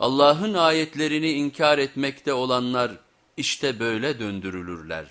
Allah'ın ayetlerini inkar etmekte olanlar işte böyle döndürülürler.